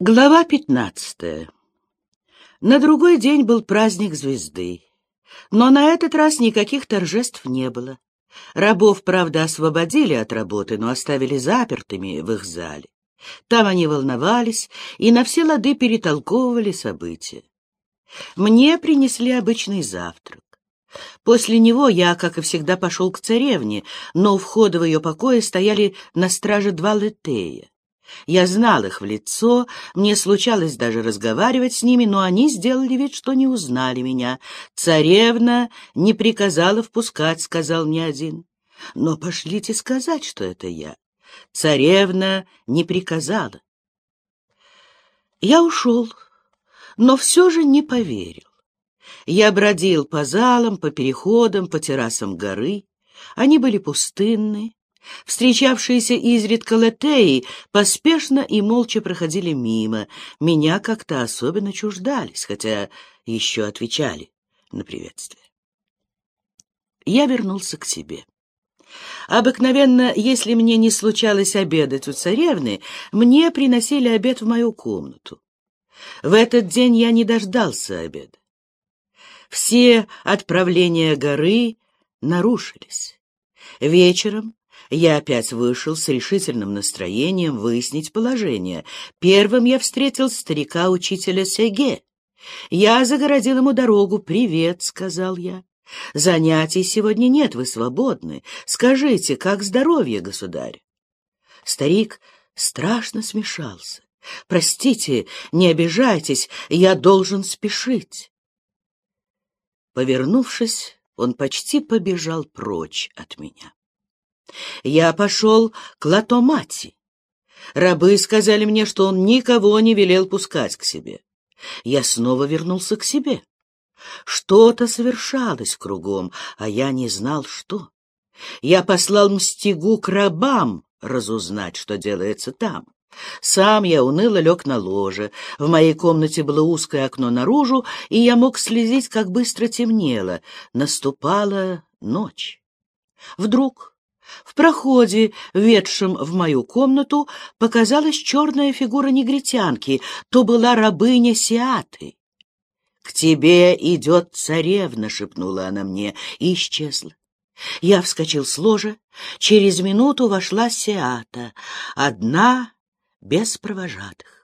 Глава пятнадцатая. На другой день был праздник звезды. Но на этот раз никаких торжеств не было. Рабов, правда, освободили от работы, но оставили запертыми в их зале. Там они волновались и на все лады перетолковывали события. Мне принесли обычный завтрак. После него я, как и всегда, пошел к царевне, но у входа в ее покои стояли на страже два летея. Я знал их в лицо, мне случалось даже разговаривать с ними, но они сделали вид, что не узнали меня. «Царевна не приказала впускать», — сказал мне один. «Но пошлите сказать, что это я». «Царевна не приказала». Я ушел, но все же не поверил. Я бродил по залам, по переходам, по террасам горы. Они были пустынны, Встречавшиеся изредка латеи поспешно и молча проходили мимо. Меня как-то особенно чуждались, хотя еще отвечали на приветствие. Я вернулся к себе. Обыкновенно, если мне не случалось обедать у царевны, мне приносили обед в мою комнату. В этот день я не дождался обеда. Все отправления горы нарушились. Вечером я опять вышел с решительным настроением выяснить положение. Первым я встретил старика-учителя Сеге. Я загородил ему дорогу. «Привет», — сказал я. «Занятий сегодня нет, вы свободны. Скажите, как здоровье, государь?» Старик страшно смешался. «Простите, не обижайтесь, я должен спешить». Повернувшись, он почти побежал прочь от меня. Я пошел к Латомати. Рабы сказали мне, что он никого не велел пускать к себе. Я снова вернулся к себе. Что-то совершалось кругом, а я не знал, что. Я послал мстигу к рабам разузнать, что делается там. Сам я уныло лег на ложе. В моей комнате было узкое окно наружу, и я мог следить, как быстро темнело. Наступала ночь. Вдруг в проходе, ведшем в мою комнату, показалась черная фигура негритянки, то была рабыня Сиаты. «К тебе идет царевна», — шепнула она мне, и исчезла. Я вскочил с ложа. Через минуту вошла Сиата, одна, без провожатых.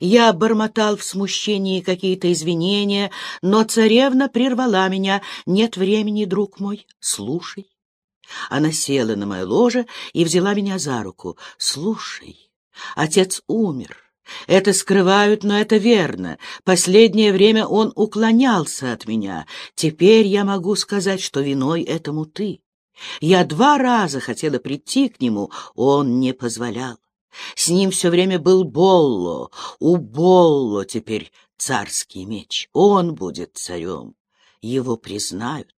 Я бормотал в смущении какие-то извинения, но царевна прервала меня. «Нет времени, друг мой, слушай». Она села на мое ложе и взяла меня за руку. «Слушай, отец умер. Это скрывают, но это верно. Последнее время он уклонялся от меня. Теперь я могу сказать, что виной этому ты. Я два раза хотела прийти к нему, он не позволял. С ним все время был Болло. У Болло теперь царский меч. Он будет царем. Его признают.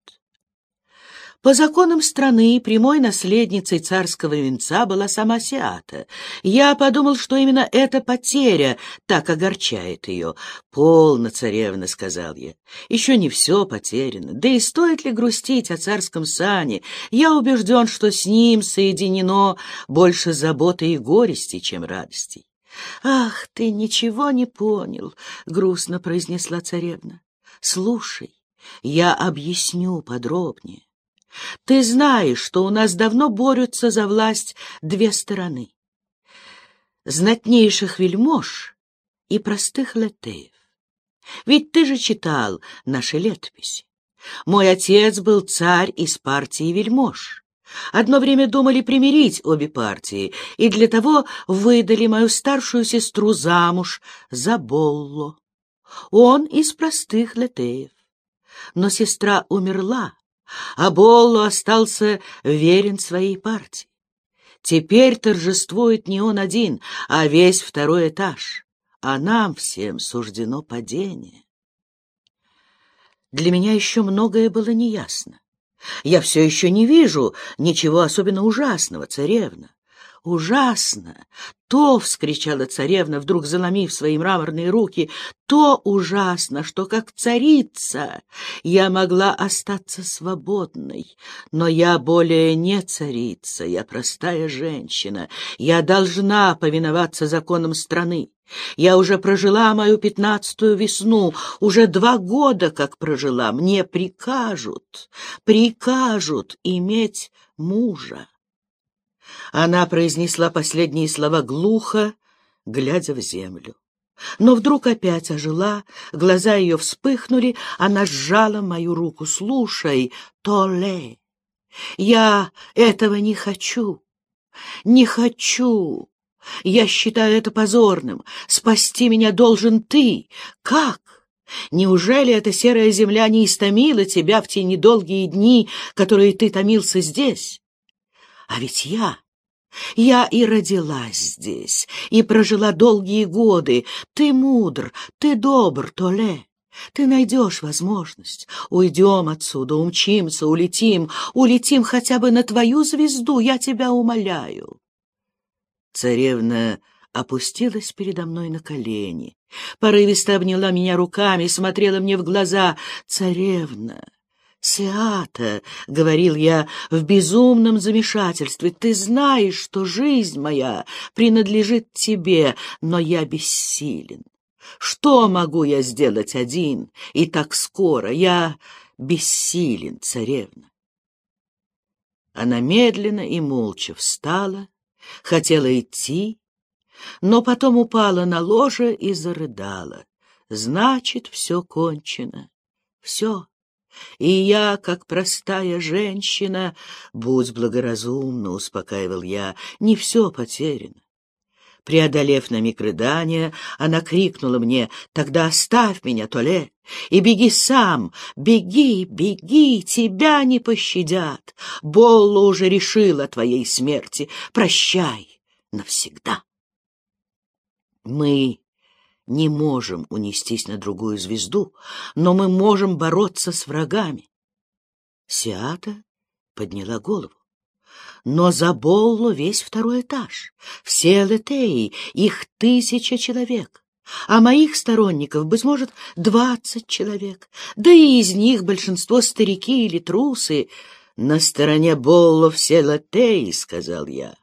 По законам страны прямой наследницей царского венца была сама Сиата. Я подумал, что именно эта потеря так огорчает ее. «Полно, царевна», — сказал я, — «еще не все потеряно. Да и стоит ли грустить о царском сане? Я убежден, что с ним соединено больше заботы и горести, чем радостей». «Ах, ты ничего не понял», — грустно произнесла царевна. «Слушай, я объясню подробнее. Ты знаешь, что у нас давно борются за власть две стороны — знатнейших вельмож и простых латеев. Ведь ты же читал наши летописи. Мой отец был царь из партии вельмож. Одно время думали примирить обе партии, и для того выдали мою старшую сестру замуж за Болло. Он из простых латеев. Но сестра умерла, а Болло остался верен своей партии. Теперь торжествует не он один, а весь второй этаж, а нам всем суждено падение. Для меня еще многое было неясно. Я все еще не вижу ничего особенно ужасного, царевна. Ужасно! То, — вскричала царевна, вдруг заломив свои мраморные руки, — то ужасно, что как царица я могла остаться свободной. Но я более не царица, я простая женщина. Я должна повиноваться законам страны. Я уже прожила мою пятнадцатую весну, уже два года как прожила. Мне прикажут, прикажут иметь мужа. Она произнесла последние слова глухо, глядя в землю. Но вдруг опять ожила, глаза ее вспыхнули, она сжала мою руку. «Слушай, Толе, я этого не хочу, не хочу. Я считаю это позорным. Спасти меня должен ты. Как? Неужели эта серая земля не истомила тебя в те недолгие дни, которые ты томился здесь? А ведь я я и родилась здесь, и прожила долгие годы. Ты мудр, ты добр, Толе. Ты найдешь возможность. Уйдем отсюда, умчимся, улетим, улетим хотя бы на твою звезду, я тебя умоляю. Царевна опустилась передо мной на колени, порывисто обняла меня руками, смотрела мне в глаза. «Царевна, «Сеата», — говорил я в безумном замешательстве, — «ты знаешь, что жизнь моя принадлежит тебе, но я бессилен. Что могу я сделать один и так скоро? Я бессилен, царевна». Она медленно и молча встала, хотела идти, но потом упала на ложе и зарыдала. Значит, все кончено. Все. И я, как простая женщина, будь благоразумна, успокаивал я, не все потеряно. Преодолев на миг рыдания, она крикнула мне, «Тогда оставь меня, Толе, и беги сам, беги, беги, тебя не пощадят. Болла уже решила твоей смерти. Прощай навсегда». Мы не можем унестись на другую звезду, но мы можем бороться с врагами. Сиата подняла голову. Но за Боллу весь второй этаж. Все летеи, их тысяча человек. А моих сторонников, быть может, двадцать человек. Да и из них большинство старики или трусы. На стороне Болло все латеи, — сказал я.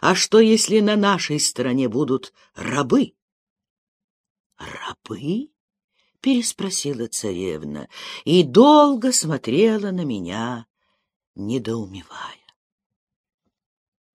А что, если на нашей стороне будут рабы? «Рабы?» — переспросила царевна и долго смотрела на меня, недоумевая.